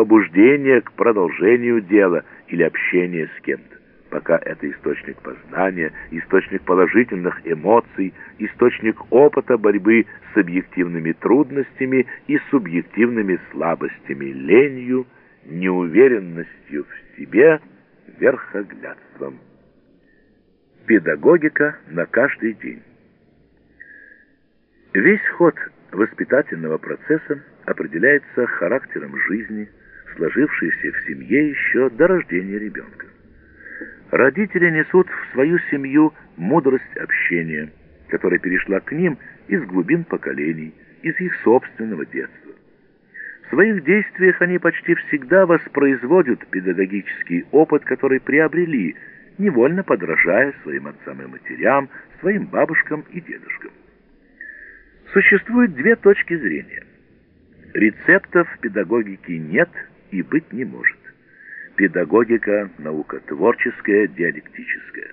побуждение к продолжению дела или общения с кем-то, пока это источник познания, источник положительных эмоций, источник опыта борьбы с объективными трудностями и субъективными слабостями, ленью, неуверенностью в себе, верхоглядством. Педагогика на каждый день. Весь ход воспитательного процесса определяется характером жизни, сложившейся в семье еще до рождения ребенка. Родители несут в свою семью мудрость общения, которая перешла к ним из глубин поколений, из их собственного детства. В своих действиях они почти всегда воспроизводят педагогический опыт, который приобрели, невольно подражая своим отцам и матерям, своим бабушкам и дедушкам. Существует две точки зрения. Рецептов педагогики нет и быть не может. Педагогика – наука творческая, диалектическая.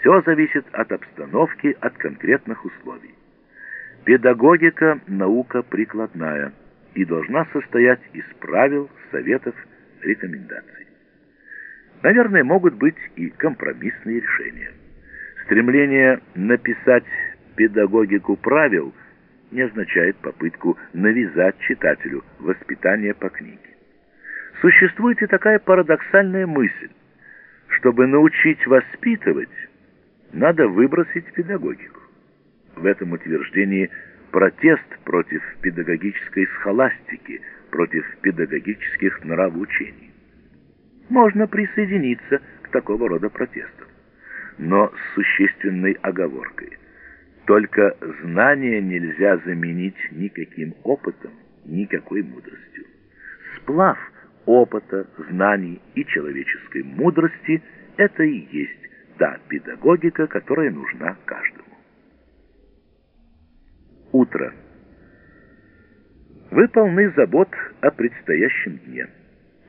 Все зависит от обстановки, от конкретных условий. Педагогика – наука прикладная и должна состоять из правил, советов, рекомендаций. Наверное, могут быть и компромиссные решения. Стремление написать педагогику правил – не означает попытку навязать читателю воспитание по книге. Существует и такая парадоксальная мысль. Чтобы научить воспитывать, надо выбросить педагогику. В этом утверждении протест против педагогической схоластики, против педагогических нравоучений. Можно присоединиться к такого рода протестам, но с существенной оговоркой – только знания нельзя заменить никаким опытом, никакой мудростью. Сплав опыта, знаний и человеческой мудрости – это и есть та педагогика, которая нужна каждому. Утро. Вы полны забот о предстоящем дне.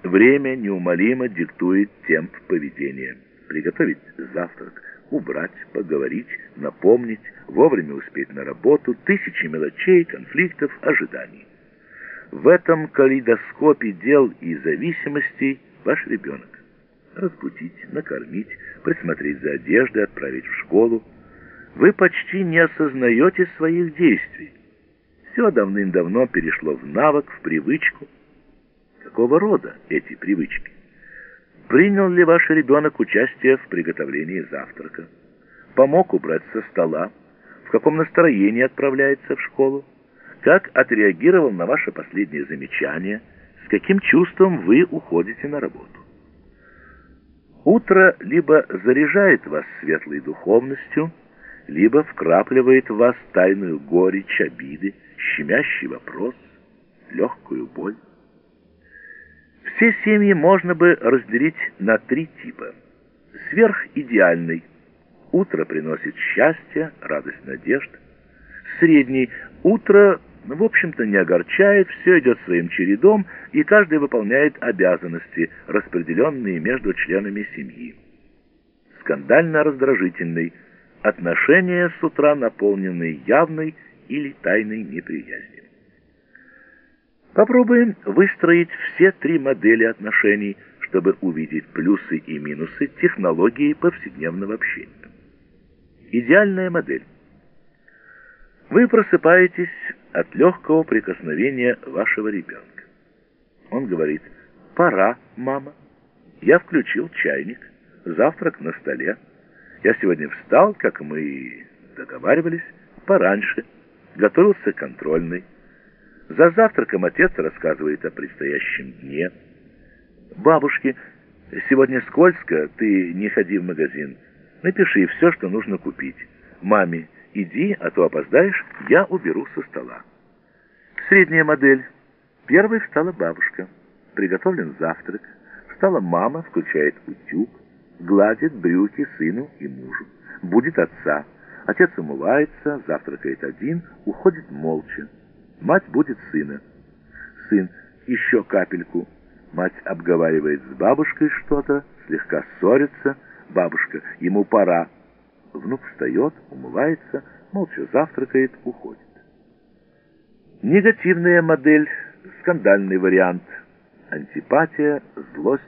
Время неумолимо диктует темп поведения. Приготовить завтрак, убрать, поговорить, напомнить, вовремя успеть на работу, тысячи мелочей, конфликтов, ожиданий. В этом калейдоскопе дел и зависимостей ваш ребенок. Разбудить, накормить, присмотреть за одеждой, отправить в школу. Вы почти не осознаете своих действий. Все давным-давно перешло в навык, в привычку. Какого рода эти привычки? Принял ли ваш ребенок участие в приготовлении завтрака? Помог убрать со стола? В каком настроении отправляется в школу? Как отреагировал на ваше последнее замечание? С каким чувством вы уходите на работу? Утро либо заряжает вас светлой духовностью, либо вкрапливает в вас тайную горечь, обиды, щемящий вопрос, легкую боль. Все семьи можно бы разделить на три типа. Сверхидеальный. Утро приносит счастье, радость, надежд. Средний. Утро, в общем-то, не огорчает, все идет своим чередом, и каждый выполняет обязанности, распределенные между членами семьи. Скандально-раздражительный. Отношения с утра наполнены явной или тайной неприязнью. Попробуем выстроить все три модели отношений, чтобы увидеть плюсы и минусы технологии повседневного общения. Идеальная модель. Вы просыпаетесь от легкого прикосновения вашего ребенка. Он говорит «Пора, мама». Я включил чайник, завтрак на столе. Я сегодня встал, как мы договаривались, пораньше, готовился к контрольной. За завтраком отец рассказывает о предстоящем дне. «Бабушке, сегодня скользко, ты не ходи в магазин. Напиши все, что нужно купить. Маме, иди, а то опоздаешь, я уберу со стола». Средняя модель. Первой встала бабушка. Приготовлен завтрак. Встала мама, включает утюг, гладит брюки сыну и мужу. Будет отца. Отец умывается, завтракает один, уходит молча. Мать будет сына. Сын, еще капельку. Мать обговаривает с бабушкой что-то, слегка ссорится. Бабушка, ему пора. Внук встает, умывается, молча завтракает, уходит. Негативная модель, скандальный вариант. антипатия, злость,